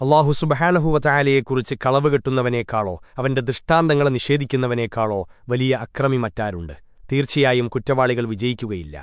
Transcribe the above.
അള്ളാഹു സുബഹാനഹുവറ്റായാലയെക്കുറിച്ച് കളവ് കെട്ടുന്നവനേക്കാളോ അവന്റെ ദൃഷ്ടാന്തങ്ങളെ നിഷേധിക്കുന്നവനേക്കാളോ വലിയ അക്രമി മറ്റാരുണ്ട് തീർച്ചയായും കുറ്റവാളികൾ വിജയിക്കുകയില്ല.